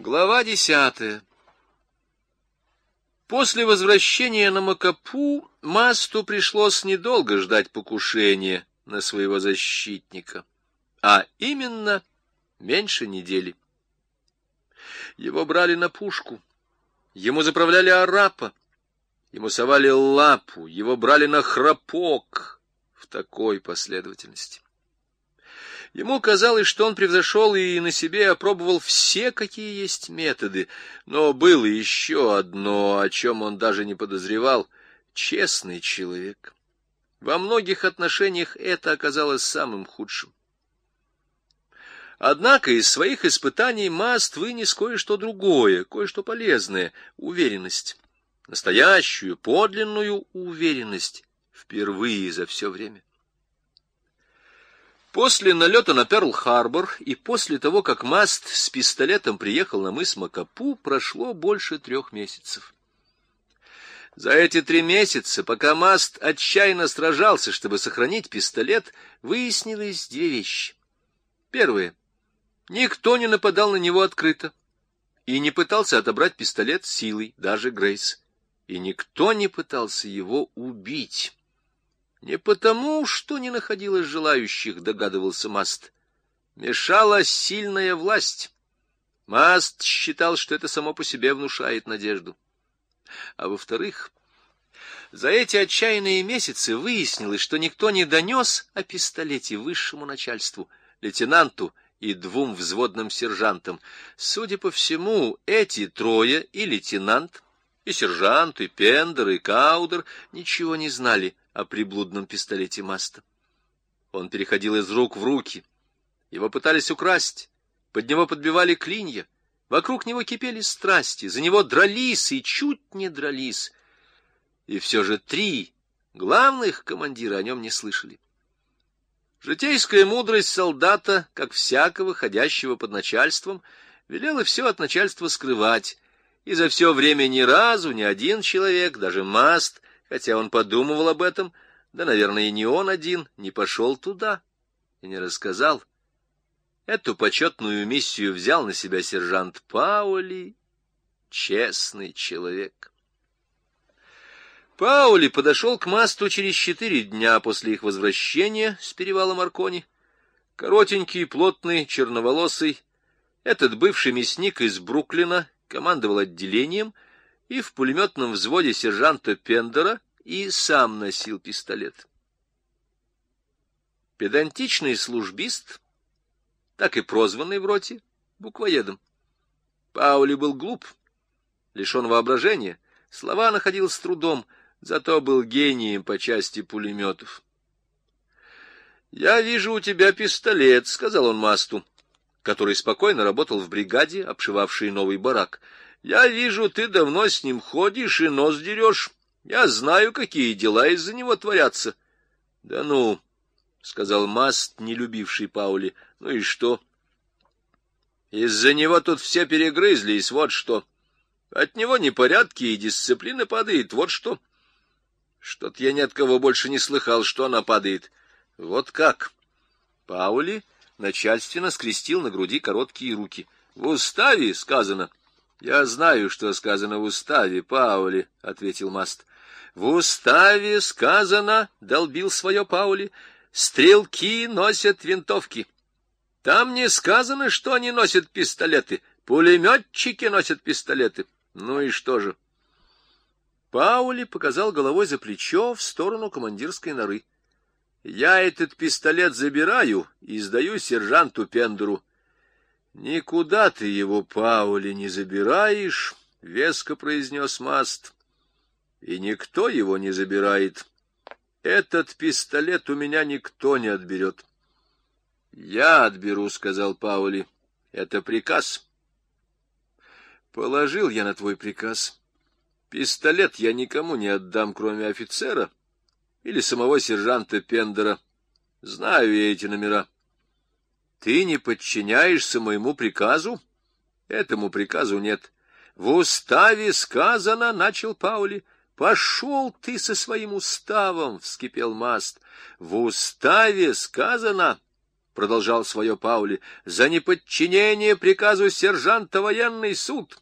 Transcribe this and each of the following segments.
Глава десятая После возвращения на Макапу Масту пришлось недолго ждать покушения на своего защитника, а именно меньше недели. Его брали на пушку, ему заправляли арапа, ему совали лапу, его брали на храпок в такой последовательности. Ему казалось, что он превзошел и на себе опробовал все, какие есть методы, но было еще одно, о чем он даже не подозревал — честный человек. Во многих отношениях это оказалось самым худшим. Однако из своих испытаний Маст вынес кое-что другое, кое-что полезное — уверенность. Настоящую, подлинную уверенность впервые за все время. После налета на Перл-Харбор и после того, как Маст с пистолетом приехал на мыс Макапу, прошло больше трех месяцев. За эти три месяца, пока Маст отчаянно сражался, чтобы сохранить пистолет, выяснилось две вещи. Первое. Никто не нападал на него открыто и не пытался отобрать пистолет силой, даже Грейс. И никто не пытался его убить. Не потому, что не находилось желающих, догадывался Маст. Мешала сильная власть. Маст считал, что это само по себе внушает надежду. А во-вторых, за эти отчаянные месяцы выяснилось, что никто не донес о пистолете высшему начальству, лейтенанту и двум взводным сержантам. Судя по всему, эти трое, и лейтенант, и сержант, и Пендер, и Каудер, ничего не знали о приблудном пистолете Маста. Он переходил из рук в руки. Его пытались украсть, под него подбивали клинья. Вокруг него кипели страсти, за него дрались и чуть не дрались. И все же три главных командира о нем не слышали. Житейская мудрость солдата, как всякого, ходящего под начальством, велела все от начальства скрывать, и за все время ни разу ни один человек, даже Маст, хотя он подумывал об этом, да, наверное, и не он один, не пошел туда и не рассказал. Эту почетную миссию взял на себя сержант Паули, честный человек. Паули подошел к масту через четыре дня после их возвращения с перевала Маркони. Коротенький, плотный, черноволосый, этот бывший мясник из Бруклина командовал отделением — и в пулеметном взводе сержанта Пендера и сам носил пистолет. Педантичный службист, так и прозванный в роте, буквоедом. Паули был глуп, лишен воображения, слова находил с трудом, зато был гением по части пулеметов. «Я вижу у тебя пистолет», — сказал он Масту, который спокойно работал в бригаде, обшивавшей новый барак. Я вижу, ты давно с ним ходишь и нос дерешь. Я знаю, какие дела из-за него творятся. — Да ну, — сказал Маст, не любивший Паули. — Ну и что? — Из-за него тут все перегрызлись, вот что. От него непорядки и дисциплина падает, вот что. Что-то я ни от кого больше не слыхал, что она падает. Вот как? Паули начальственно скрестил на груди короткие руки. В уставе сказано — я знаю, что сказано в уставе, Паули, — ответил Маст. В уставе сказано, — долбил свое Паули, — стрелки носят винтовки. Там не сказано, что они носят пистолеты. Пулеметчики носят пистолеты. Ну и что же? Паули показал головой за плечо в сторону командирской норы. Я этот пистолет забираю и сдаю сержанту Пендеру. Никуда ты его, Паули, не забираешь, — веско произнес Маст. И никто его не забирает. Этот пистолет у меня никто не отберет. Я отберу, — сказал Паули. Это приказ. Положил я на твой приказ. Пистолет я никому не отдам, кроме офицера или самого сержанта Пендера. Знаю я эти номера. Ты не подчиняешься моему приказу? Этому приказу нет. В уставе сказано, — начал Паули. Пошел ты со своим уставом, — вскипел Маст. В уставе сказано, — продолжал свое Паули, — за неподчинение приказу сержанта военный суд.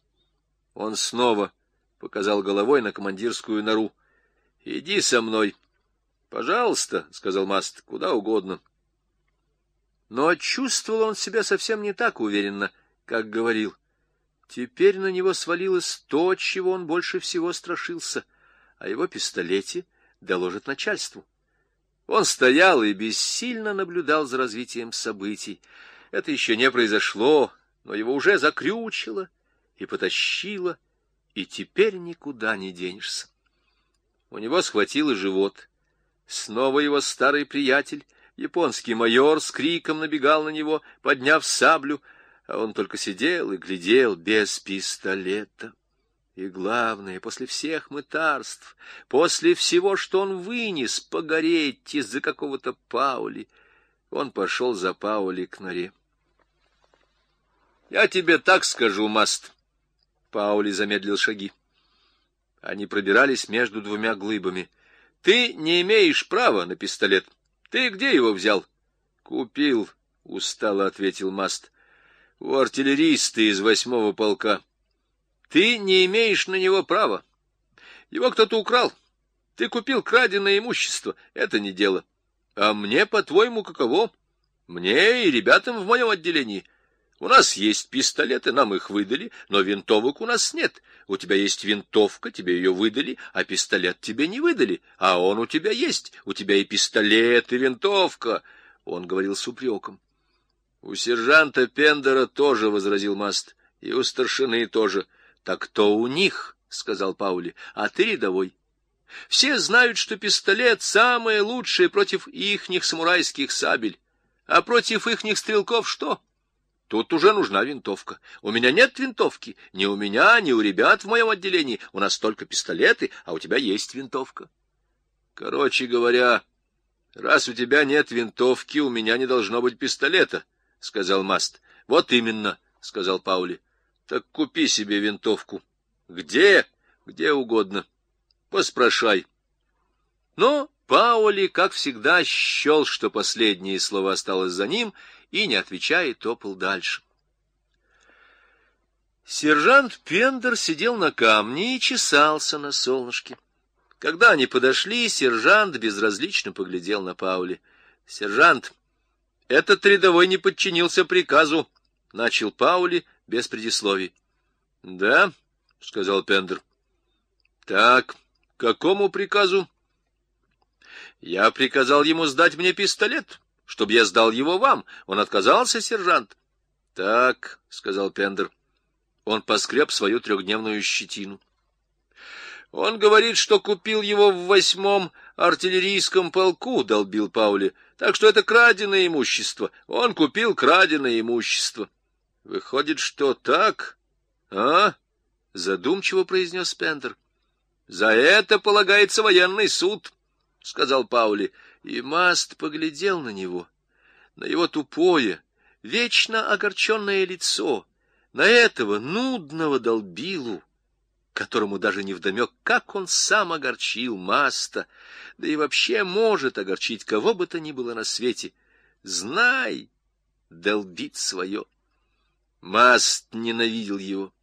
Он снова показал головой на командирскую нору. — Иди со мной. — Пожалуйста, — сказал Маст, — куда угодно. Но чувствовал он себя совсем не так уверенно, как говорил. Теперь на него свалилось то, чего он больше всего страшился. О его пистолете доложит начальству. Он стоял и бессильно наблюдал за развитием событий. Это еще не произошло, но его уже закрючило и потащило, и теперь никуда не денешься. У него схватило живот. Снова его старый приятель, японский майор, с криком набегал на него, подняв саблю, а он только сидел и глядел без пистолета. И главное, после всех мытарств, после всего, что он вынес погореть из-за какого-то Паули, он пошел за Паули к норе. — Я тебе так скажу, Маст. Паули замедлил шаги. Они пробирались между двумя глыбами. — Ты не имеешь права на пистолет. Ты где его взял? — Купил, — устало ответил Маст. — У артиллериста из восьмого полка. — ты не имеешь на него права. Его кто-то украл. Ты купил краденое имущество. Это не дело. А мне, по-твоему, каково? Мне и ребятам в моем отделении. У нас есть пистолеты, нам их выдали, но винтовок у нас нет. У тебя есть винтовка, тебе ее выдали, а пистолет тебе не выдали. А он у тебя есть. У тебя и пистолет, и винтовка. Он говорил с упреком. У сержанта Пендера тоже, — возразил Маст, — и у старшины тоже. —— Так кто у них? — сказал Паули. — А ты рядовой. Все знают, что пистолет — самое лучшее против ихних самурайских сабель. А против ихних стрелков что? Тут уже нужна винтовка. У меня нет винтовки. Ни у меня, ни у ребят в моем отделении. У нас только пистолеты, а у тебя есть винтовка. Короче говоря, раз у тебя нет винтовки, у меня не должно быть пистолета, — сказал Маст. — Вот именно, — сказал Паули. Так купи себе винтовку. Где? Где угодно. Поспрашай. Но Паули, как всегда, счел, что последнее слово осталось за ним, и, не отвечая, топал дальше. Сержант Пендер сидел на камне и чесался на солнышке. Когда они подошли, сержант безразлично поглядел на Паули. — Сержант, этот рядовой не подчинился приказу, — начал Паули, — без предисловий. — Да, — сказал Пендер. — Так, какому приказу? — Я приказал ему сдать мне пистолет, чтобы я сдал его вам. Он отказался, сержант. — Так, — сказал Пендер. Он поскреб свою трехдневную щетину. — Он говорит, что купил его в восьмом артиллерийском полку, — долбил Паули. — Так что это краденое имущество. Он купил краденое имущество. — Выходит, что так, а? Задумчиво произнес Спендер. За это полагается военный суд, сказал Паули, и Маст поглядел на него, на его тупое, вечно огорченное лицо, на этого нудного долбилу, которому даже не вдомек, как он сам огорчил Маста, да и вообще может огорчить кого бы то ни было на свете. Знай, долбит свое. Маст ненавидел его.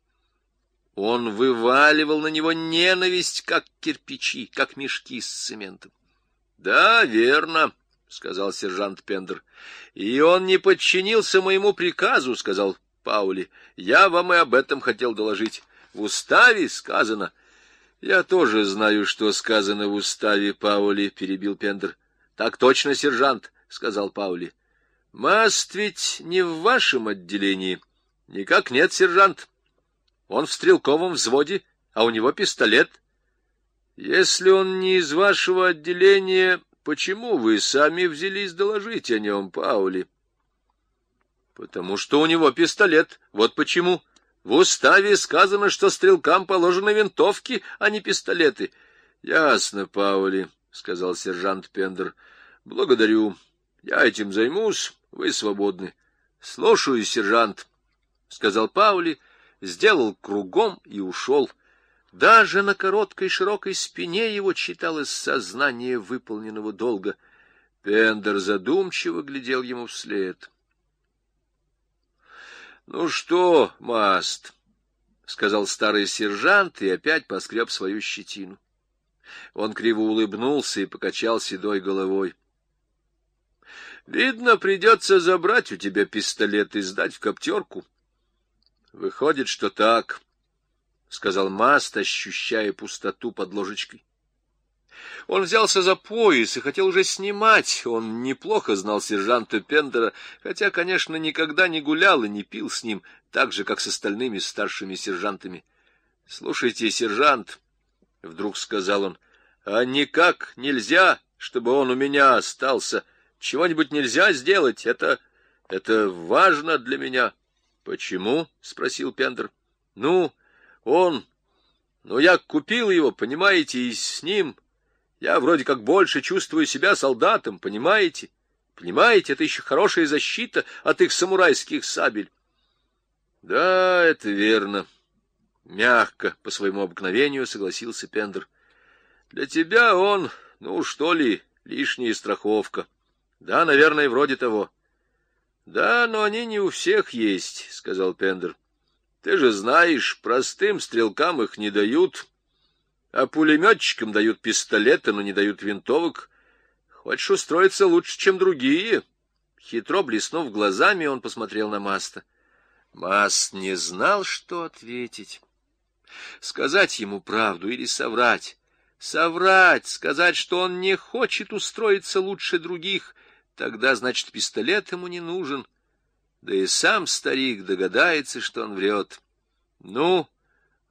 Он вываливал на него ненависть, как кирпичи, как мешки с цементом. — Да, верно, — сказал сержант Пендер. — И он не подчинился моему приказу, — сказал Паули. — Я вам и об этом хотел доложить. В уставе сказано... — Я тоже знаю, что сказано в уставе, Паули, — перебил Пендер. — Так точно, сержант, — сказал Паули. — Маст ведь не в вашем отделении. —— Никак нет, сержант. Он в стрелковом взводе, а у него пистолет. — Если он не из вашего отделения, почему вы сами взялись доложить о нем, Паули? — Потому что у него пистолет. Вот почему. В уставе сказано, что стрелкам положены винтовки, а не пистолеты. — Ясно, Паули, — сказал сержант Пендер. — Благодарю. Я этим займусь. Вы свободны. — Слушаю, сержант. —— сказал Паули, сделал кругом и ушел. Даже на короткой широкой спине его читалось сознание выполненного долга. Пендер задумчиво глядел ему вслед. — Ну что, Маст, — сказал старый сержант и опять поскреб свою щетину. Он криво улыбнулся и покачал седой головой. — Видно, придется забрать у тебя пистолет и сдать в коптерку. — Выходит, что так, — сказал Маст, ощущая пустоту под ложечкой. Он взялся за пояс и хотел уже снимать. Он неплохо знал сержанта Пендера, хотя, конечно, никогда не гулял и не пил с ним, так же, как с остальными старшими сержантами. — Слушайте, сержант, — вдруг сказал он, — а никак нельзя, чтобы он у меня остался. Чего-нибудь нельзя сделать. Это... это важно для меня. — Почему? — спросил Пендер. — Ну, он... Ну, я купил его, понимаете, и с ним... Я вроде как больше чувствую себя солдатом, понимаете? Понимаете, это еще хорошая защита от их самурайских сабель. Да, это верно. Мягко, по своему обыкновению, согласился Пендер. Для тебя он, ну, что ли, лишняя страховка. Да, наверное, вроде того. Да, но они не у всех есть, сказал Пендер. Ты же знаешь, простым стрелкам их не дают. А пулеметчикам дают пистолеты, но не дают винтовок. Хочешь устроиться лучше, чем другие? Хитро блеснув глазами, он посмотрел на Маста. Маст не знал, что ответить. Сказать ему правду или соврать? Соврать, сказать, что он не хочет устроиться лучше других, тогда, значит, пистолет ему не нужен. Да и сам старик догадается, что он врет. — Ну,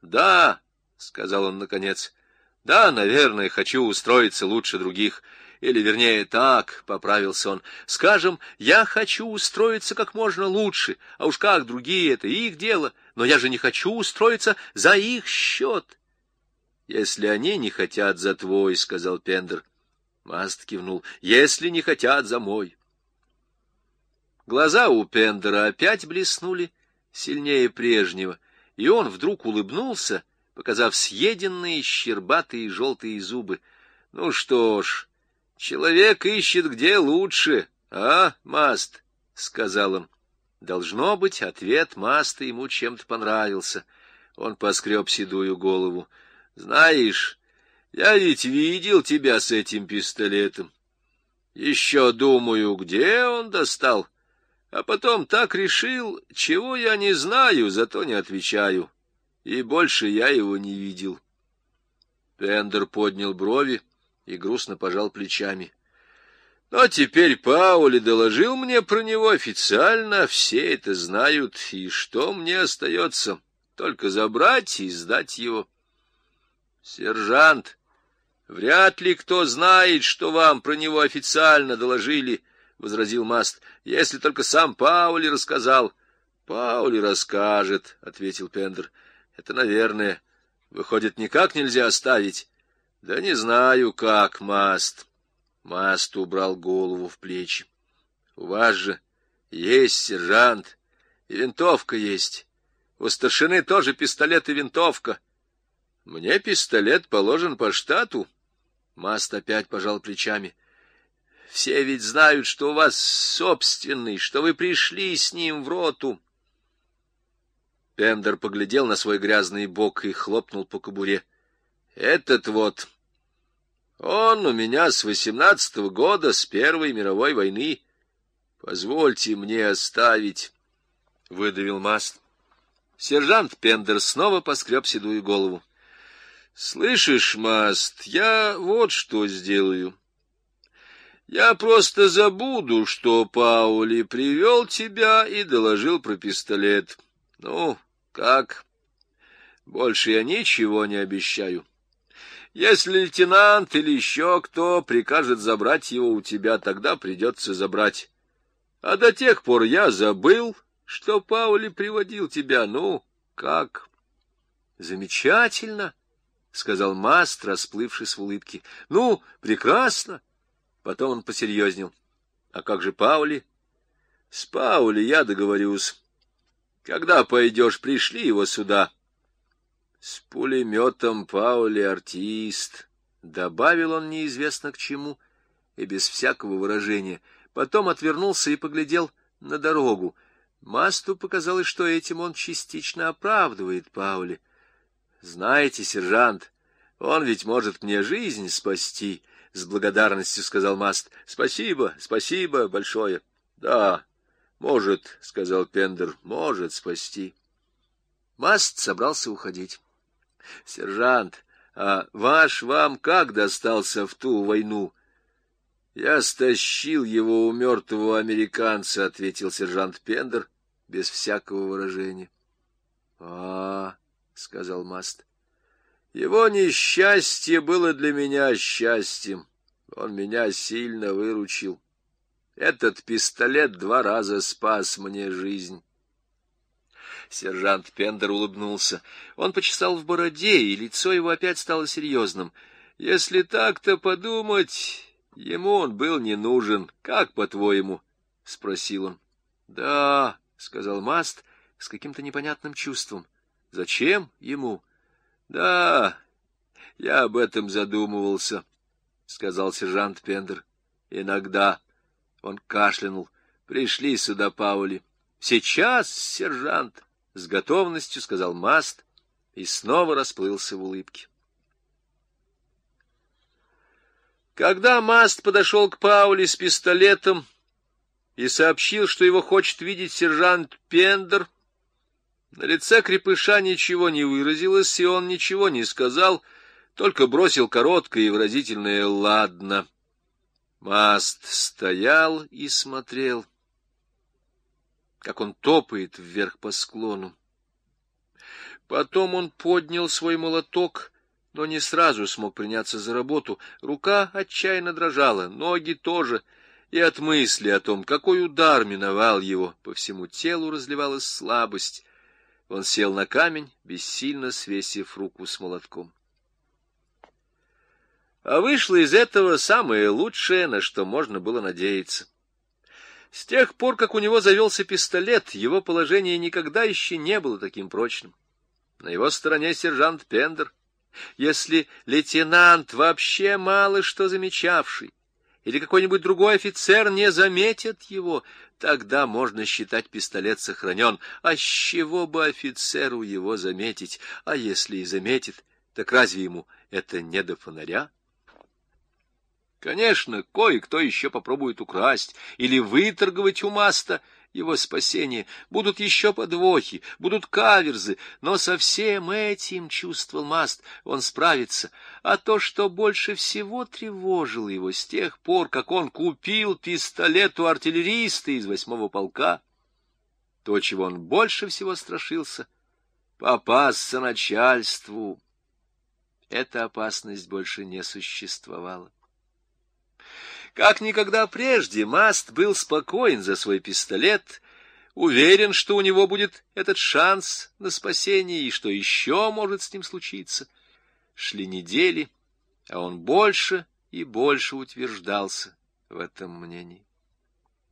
да, — сказал он наконец. — Да, наверное, хочу устроиться лучше других. Или, вернее, так, — поправился он. — Скажем, я хочу устроиться как можно лучше, а уж как другие, это их дело, но я же не хочу устроиться за их счет. — Если они не хотят за твой, — сказал Пендер. Маст кивнул. — Если не хотят за мой. Глаза у Пендера опять блеснули сильнее прежнего, и он вдруг улыбнулся, — показав съеденные щербатые желтые зубы. — Ну что ж, человек ищет где лучше, а, Маст? — сказал он. Должно быть, ответ Маста ему чем-то понравился. Он поскреб седую голову. — Знаешь, я ведь видел тебя с этим пистолетом. Еще думаю, где он достал. А потом так решил, чего я не знаю, зато не отвечаю и больше я его не видел. Пендер поднял брови и грустно пожал плечами. Но теперь Паули доложил мне про него официально, все это знают, и что мне остается? Только забрать и сдать его. Сержант, вряд ли кто знает, что вам про него официально доложили, — возразил Маст, — если только сам Паули рассказал. — Паули расскажет, — ответил Пендер. Это, наверное, выходит, никак нельзя оставить. Да не знаю, как, Маст. Маст убрал голову в плечи. У вас же есть сержант, и винтовка есть. У старшины тоже пистолет и винтовка. Мне пистолет положен по штату. Маст опять пожал плечами. Все ведь знают, что у вас собственный, что вы пришли с ним в роту. Пендер поглядел на свой грязный бок и хлопнул по кобуре. — Этот вот. Он у меня с восемнадцатого года, с Первой мировой войны. Позвольте мне оставить, — выдавил Маст. Сержант Пендер снова поскреб седую голову. — Слышишь, Маст, я вот что сделаю. Я просто забуду, что Паули привел тебя и доложил про пистолет. Ну, как? Больше я ничего не обещаю. Если лейтенант или еще кто прикажет забрать его у тебя, тогда придется забрать. А до тех пор я забыл, что Паули приводил тебя. Ну, как? Замечательно, — сказал Маст, расплывшись в улыбке. Ну, прекрасно. Потом он посерьезнел. А как же Паули? С Паули я договорюсь. Когда пойдешь, пришли его сюда. С пулеметом Паули артист, — добавил он неизвестно к чему, и без всякого выражения, потом отвернулся и поглядел на дорогу. Масту показалось, что этим он частично оправдывает Паули. «Знаете, сержант, он ведь может мне жизнь спасти», — с благодарностью сказал Маст. «Спасибо, спасибо большое». «Да, может», — сказал Пендер, — «может спасти». Маст собрался уходить. «Сержант, а ваш вам как достался в ту войну?» «Я стащил его у мертвого американца», — ответил сержант Пендер без всякого выражения. «А, — сказал Маст, — его несчастье было для меня счастьем. Он меня сильно выручил. Этот пистолет два раза спас мне жизнь». Сержант Пендер улыбнулся. Он почесал в бороде, и лицо его опять стало серьезным. «Если так-то подумать, ему он был не нужен. Как, по-твоему?» — спросил он. «Да», — сказал Маст с каким-то непонятным чувством. «Зачем ему?» «Да, я об этом задумывался», — сказал сержант Пендер. «Иногда...» — он кашлянул. «Пришли сюда, Паули». «Сейчас, сержант!» с готовностью сказал Маст и снова расплылся в улыбке. Когда Маст подошел к Пауле с пистолетом и сообщил, что его хочет видеть сержант Пендер, на лице крепыша ничего не выразилось, и он ничего не сказал, только бросил короткое и выразительное «ладно». Маст стоял и смотрел как он топает вверх по склону. Потом он поднял свой молоток, но не сразу смог приняться за работу. Рука отчаянно дрожала, ноги тоже, и от мысли о том, какой удар миновал его, по всему телу разливалась слабость. Он сел на камень, бессильно свесив руку с молотком. А вышло из этого самое лучшее, на что можно было надеяться. С тех пор, как у него завелся пистолет, его положение никогда еще не было таким прочным. На его стороне сержант Пендер. Если лейтенант, вообще мало что замечавший, или какой-нибудь другой офицер не заметит его, тогда можно считать пистолет сохранен. А с чего бы офицеру его заметить? А если и заметит, так разве ему это не до фонаря? Конечно, кое-кто еще попробует украсть или выторговать у Маста его спасение. Будут еще подвохи, будут каверзы, но со всем этим, чувствовал Маст, он справится. А то, что больше всего тревожило его с тех пор, как он купил пистолет у артиллериста из восьмого полка, то, чего он больше всего страшился — попасться начальству. Эта опасность больше не существовала. Как никогда прежде, Маст был спокоен за свой пистолет, уверен, что у него будет этот шанс на спасение и что еще может с ним случиться. Шли недели, а он больше и больше утверждался в этом мнении.